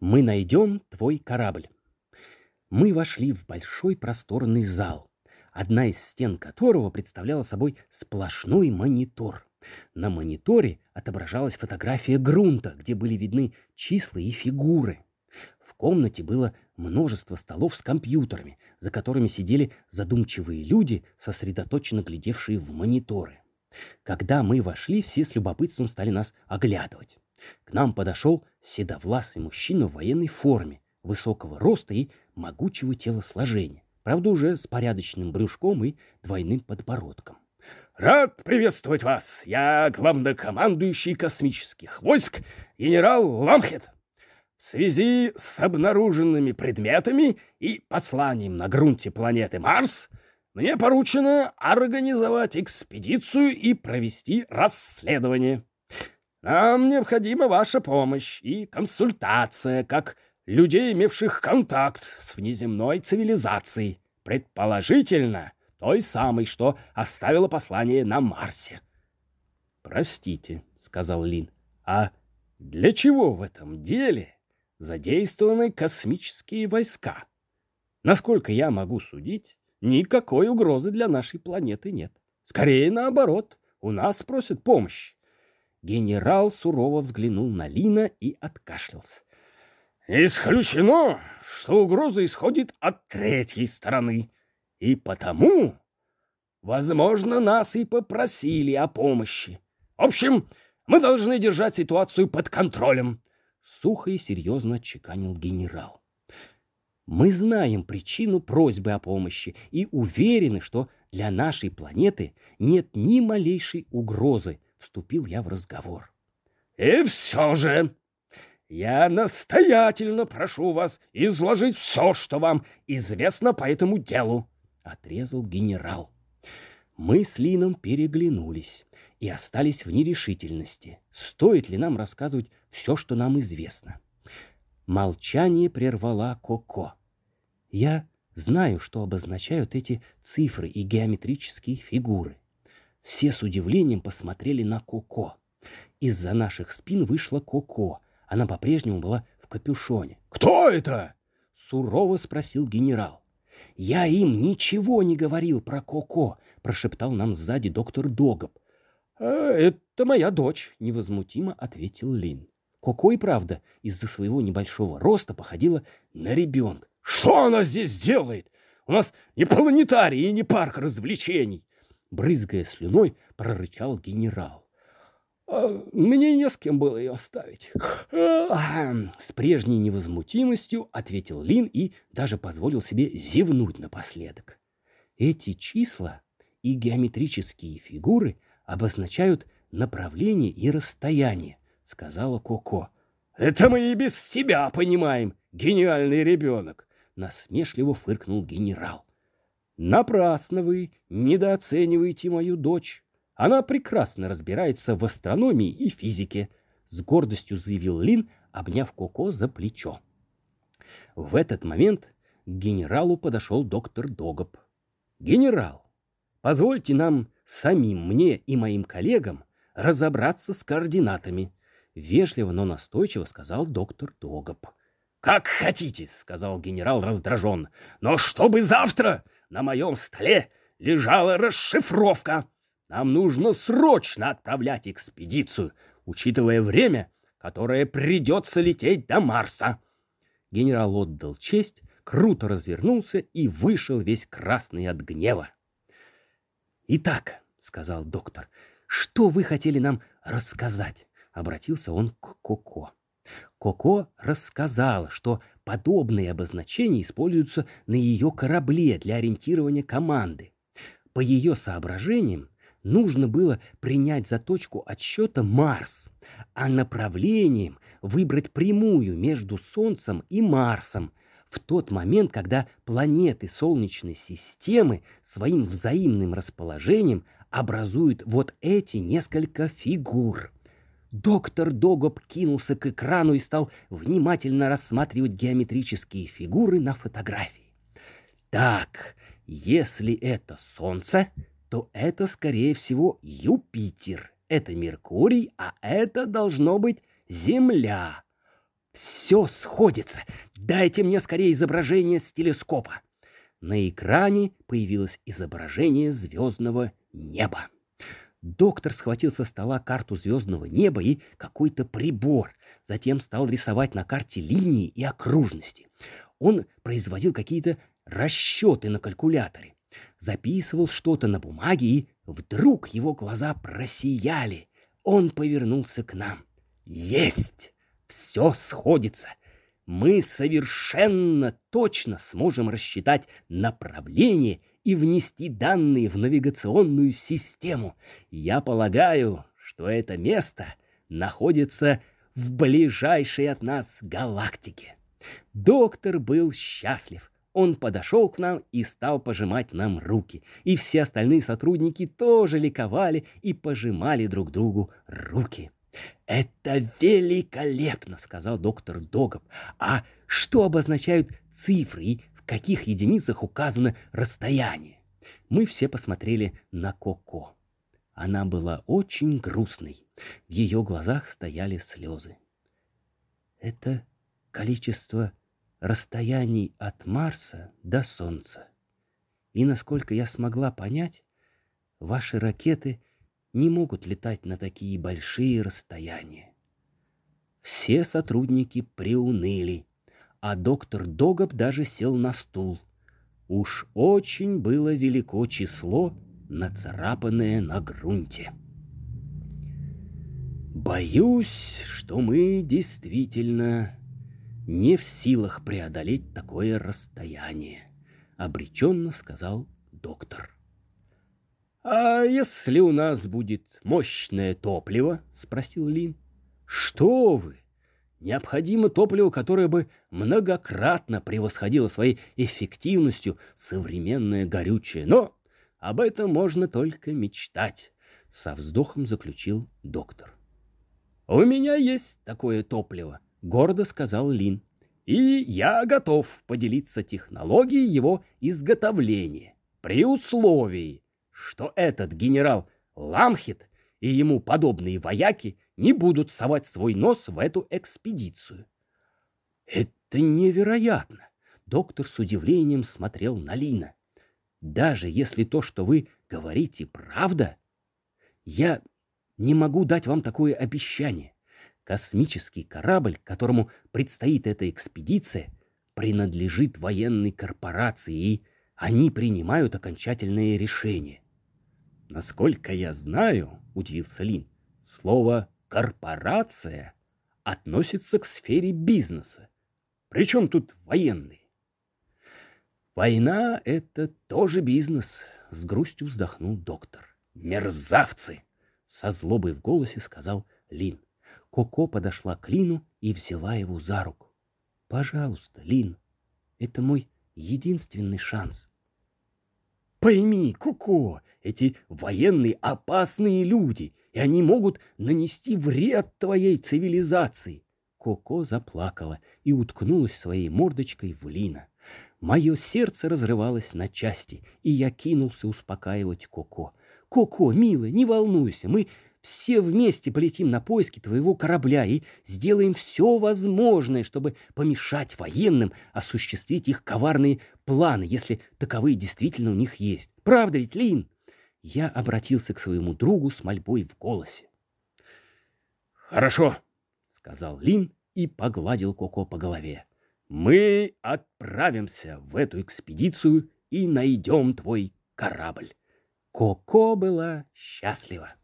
Мы найдем твой корабль. Мы вошли в большой просторный зал, одна из стен которого представляла собой сплошной монитор. На мониторе отображалась фотография грунта, где были видны числа и фигуры. В комнате было множество столов с компьютерами, за которыми сидели задумчивые люди, сосредоточенно глядевшие в мониторы. Когда мы вошли, все с любопытством стали нас оглядывать. К нам подошел седовласый мужчина в военной форме, высокого роста и могучего телосложения, правда уже с порядочным брюшком и двойным подбородком. «Рад приветствовать вас! Я главнокомандующий космических войск генерал Ламхет. В связи с обнаруженными предметами и посланием на грунте планеты Марс мне поручено организовать экспедицию и провести расследование. Нам необходима ваша помощь и консультация, как людей, имевших контакт с внеземной цивилизацией, предположительно той самой, что оставила послание на Марсе. «Простите», — сказал Лин, — «а для чего в этом деле задействованы космические войска? Насколько я могу судить, никакой угрозы для нашей планеты нет. Скорее наоборот, у нас просят помощи. Генерал сурово взглянул на Лина и откашлялся. «Исключено, что угроза исходит от третьей стороны, и потому, возможно, нас и попросили о помощи. В общем, мы должны держать ситуацию под контролем», — сухо и серьезно чеканил генерал. Мы знаем причину просьбы о помощи и уверены, что для нашей планеты нет ни малейшей угрозы, вступил я в разговор. И все же я настоятельно прошу вас изложить все, что вам известно по этому делу, отрезал генерал. Мы с Лином переглянулись и остались в нерешительности, стоит ли нам рассказывать все, что нам известно. Молчание прервала Коко. Я знаю, что обозначают эти цифры и геометрические фигуры. Все с удивлением посмотрели на Коко. Из-за наших спин вышла Коко. Она по-прежнему была в капюшоне. «Кто это?» — сурово спросил генерал. «Я им ничего не говорил про Коко», — прошептал нам сзади доктор Догоб. «А, «Это моя дочь», — невозмутимо ответил Лин. Коко и правда из-за своего небольшого роста походила на ребенка. Что она здесь делает? У нас не планетарий и не парк развлечений. Брызгая слюной, прорычал генерал. А мне не с кем было ее оставить. С прежней невозмутимостью ответил Лин и даже позволил себе зевнуть напоследок. Эти числа и геометрические фигуры обозначают направление и расстояние, сказала Коко. Это мы и без тебя понимаем, гениальный ребенок насмешливо фыркнул генерал. Напрасно вы недооцениваете мою дочь. Она прекрасно разбирается в астрономии и физике, с гордостью заявил Лин, обняв Коко за плечо. В этот момент к генералу подошел доктор Догоб. «Генерал, позвольте нам самим, мне и моим коллегам разобраться с координатами», — вежливо, но настойчиво сказал доктор Догоб. «Как хотите», — сказал генерал раздраженно, «но чтобы завтра на моем столе лежала расшифровка. Нам нужно срочно отправлять экспедицию, учитывая время, которое придется лететь до Марса». Генерал отдал честь, круто развернулся и вышел весь красный от гнева. «Итак», — сказал доктор, — «что вы хотели нам рассказать?» — обратился он к Коко. Коко рассказала, что подобные обозначения используются на ее корабле для ориентирования команды. По ее соображениям, нужно было принять за точку отсчета Марс, а направлением выбрать прямую между Солнцем и Марсом в тот момент, когда планеты Солнечной системы своим взаимным расположением образуют вот эти несколько фигур. Доктор Догоб кинулся к экрану и стал внимательно рассматривать геометрические фигуры на фотографии. Так, если это Солнце, то это, скорее всего, Юпитер. Это Меркурий, а это должно быть Земля. Все сходится. Дайте мне скорее изображение с телескопа. На экране появилось изображение звездного неба. Доктор схватил со стола карту звездного неба и какой-то прибор. Затем стал рисовать на карте линии и окружности. Он производил какие-то расчеты на калькуляторе. Записывал что-то на бумаге, и вдруг его глаза просияли. Он повернулся к нам. «Есть! Все сходится! Мы совершенно точно сможем рассчитать направление и внести данные в навигационную систему. Я полагаю, что это место находится в ближайшей от нас галактике. Доктор был счастлив. Он подошел к нам и стал пожимать нам руки. И все остальные сотрудники тоже ликовали и пожимали друг другу руки. «Это великолепно!» — сказал доктор Догоб. «А что обозначают цифры и каких единицах указано расстояние. Мы все посмотрели на Коко. Она была очень грустной. В ее глазах стояли слезы. Это количество расстояний от Марса до Солнца. И насколько я смогла понять, ваши ракеты не могут летать на такие большие расстояния. Все сотрудники приуныли а доктор Догоб даже сел на стул. Уж очень было велико число, нацарапанное на грунте. «Боюсь, что мы действительно не в силах преодолеть такое расстояние», — обреченно сказал доктор. «А если у нас будет мощное топливо?» — спросил Лин. «Что вы! Необходимо топливо, которое бы многократно превосходило своей эффективностью современное горючее. Но об этом можно только мечтать, — со вздохом заключил доктор. — У меня есть такое топливо, — гордо сказал Лин. И я готов поделиться технологией его изготовления, при условии, что этот генерал Ламхит и ему подобные вояки — не будут совать свой нос в эту экспедицию. Это невероятно. Доктор с удивлением смотрел на Лина. Даже если то, что вы говорите, правда, я не могу дать вам такое обещание. Космический корабль, которому предстоит эта экспедиция, принадлежит военной корпорации, и они принимают окончательные решения. Насколько я знаю, удивился Лин, слово корпорация относится к сфере бизнеса. Причем тут военные? Война — это тоже бизнес, — с грустью вздохнул доктор. Мерзавцы! — со злобой в голосе сказал Лин. Коко подошла к Лину и взяла его за руку. «Пожалуйста, Лин, это мой единственный шанс. Пойми, Коко, эти военные опасные люди, и они могут нанести вред твоей цивилизации. Коко заплакала и уткнулась своей мордочкой в Лина. Мое сердце разрывалось на части, и я кинулся успокаивать Коко. «Коко, милая, не волнуйся, мы все вместе полетим на поиски твоего корабля и сделаем все возможное, чтобы помешать военным осуществить их коварные планы, если таковые действительно у них есть. Правда ведь, Лин?» Я обратился к своему другу с мольбой в голосе. «Хорошо», — сказал Лин и погладил Коко по голове. «Мы отправимся в эту экспедицию и найдем твой корабль». Коко была счастлива.